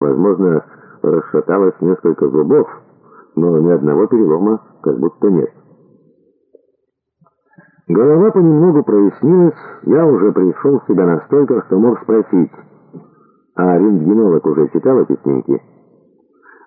Возможно, расшаталось несколько зубов, но ни одного перелома как будто нет. Голова понемногу прояснилась, я уже пришел в себя настолько, что мог спросить, а рентгенолог уже читал эти снимки?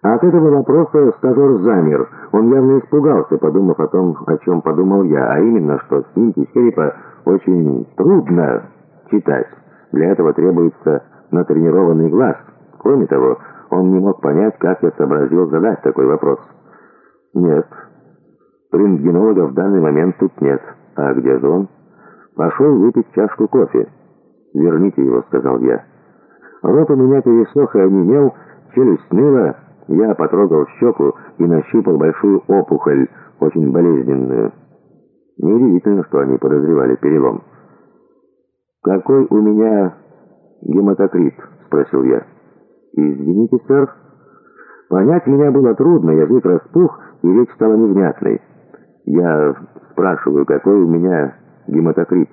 От этого вопроса стажер замер. Он явно испугался, подумав о том, о чем подумал я, а именно, что снимки черепа очень трудно читать. Для этого требуется натренированный глаз. Кроме того, он не мог понять, как я сообразил задать такой вопрос. «Нет, рентгенолога в данный момент тут нет. А где же он?» «Пошел выпить чашку кофе». «Верните его», — сказал я. Рот у меня пересох и онемел, челюсть ныла. Я потрогал щеку и нащупал большую опухоль, очень болезненную. Неудивительно, что они подозревали перелом. «Какой у меня гематокрит?» — спросил я. «Извините, сэр». Понять меня было трудно, язык распух, и речь стала невнятной. Я спрашиваю, какой у меня гематокрит.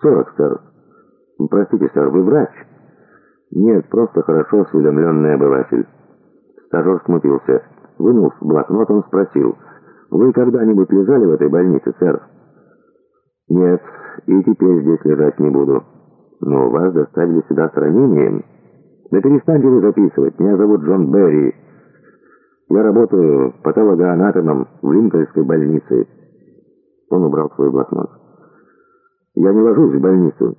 «Сорок, сэр». «Простите, сэр, вы врач?» «Нет, просто хорошо осведомленный обыватель». Стажер смутился. Вынув блокнот, он спросил, «Вы когда-нибудь лежали в этой больнице, сэр?» «Нет, и теперь здесь лежать не буду. Но вас доставили сюда с ранением». «Да перестаньте вы записывать. Меня зовут Джон Берри. Я работаю патологоанатомом в Линкольнской больнице». Он убрал свой блокнот. «Я не ложусь в больницу,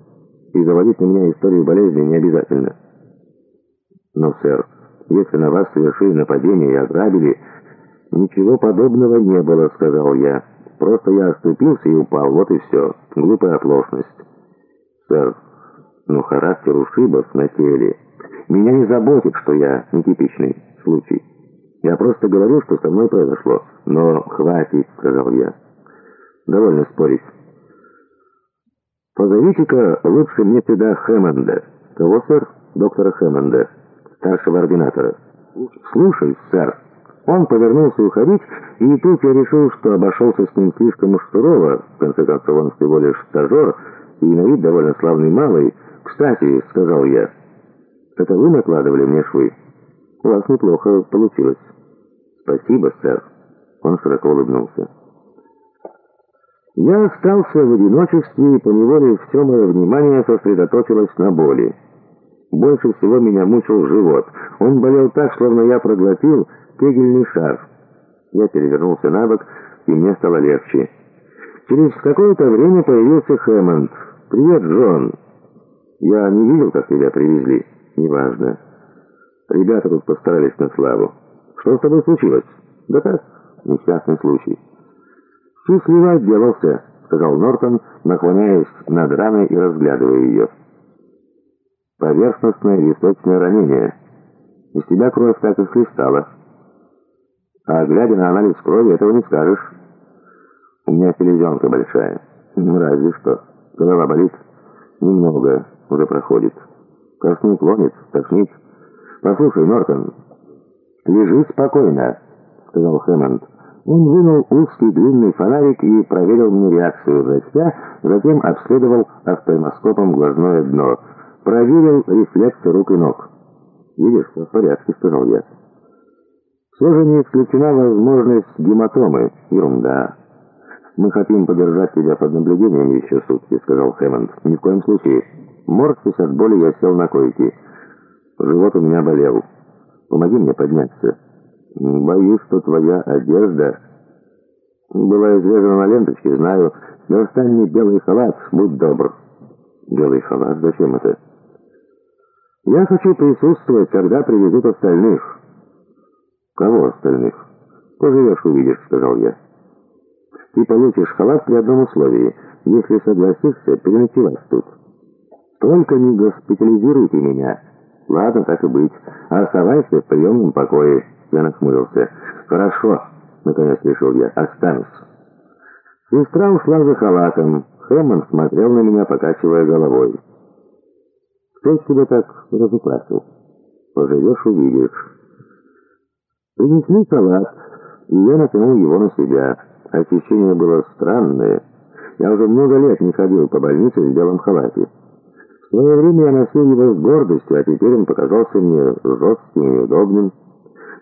и заводить на меня историю болезни не обязательно». «Но, сэр, если на вас совершили нападение и ограбили...» «Ничего подобного не было», — сказал я. «Просто я оступился и упал, вот и все. Глупая оплошность». «Сэр, ну характер ушибов на теле...» Меня не заботит, что я нетипичный случай. Я просто говорю, что со мной произошло. Но хватит, сказал я. Довольно спорить. Позовите-ка лучше мне сюда Хэммонда. Кого, сэр? Доктора Хэммонда, старшего ординатора. Слушай, сэр. Он повернулся уходить, и тут я решил, что обошелся с ним слишком уж сурово. В конце концов, он всего лишь стажер, и на вид довольно славный малый. «Кстати», — сказал я, — это вы накладывали мне швы? У вас неплохо получилось. Спасибо, сэр. Он широко улыбнулся. Я остался в одиночестве, и поневоле все мое внимание сосредоточилось на боли. Больше всего меня мучил живот. Он болел так, словно я проглотил кегельный шар. Я перевернулся на бок, и мне стало легче. Через какое-то время появился Хэммонд. «Привет, Джон. Я не видел, как тебя привезли». «Неважно. Ребята тут постарались на славу. Что с тобой случилось?» «Да так, несчастный случай». «Счастливо отделался», — сказал Нортон, наклоняясь над раной и разглядывая ее. «Поверхностное височное ранение. Из тебя кровь так и хлестала. А глядя на анализ крови, этого не скажешь. У меня селезенка большая. Разве что. Голова болит? Немного. Уже проходит». Тошнит, клонит, тошнит. Послушай, Нортон, лежи спокойно, сказал Хэммонд. Он вынул узкий длинный фонарик и проверил мне реакцию врача, затем обследовал автомоскопом глазное дно. Проверил рефлексы рук и ног. «Видишь, все в порядке», — сказал я. «Все же не исключена возможность гематомы. Ерунда. Мы хотим подержать тебя под наблюдением еще сутки», — сказал Хэммонд. «Ни в коем случае». Морщись от боли, я сел на койке. Живот у меня болел. Помоги мне подняться. Боюсь, что твоя одежда была изрезана на ленточке, знаю. Достань мне белый халат, будь добр. Белый халат? Зачем это? Я хочу присутствовать, когда привезут остальных. Кого остальных? Поживешь, увидишь, сказал я. Ты получишь халат при одном условии, если согласишься переночевать тут. Только не госпитализируйте меня. Ладно, так и быть. Оставайся в приемном покое. Я нахмурился. Хорошо, наконец решил я. Останусь. Сестра ушла за халатом. Хэммон смотрел на меня, покачивая головой. Кто тебя так разукрасил? Поживешь, увидишь. Принесли салат, и я натянул его на себя. Ощущение было странное. Я уже много лет не ходил по больнице в белом халате. Свое время я носил его с гордостью, а теперь он показался мне жестким и неудобным.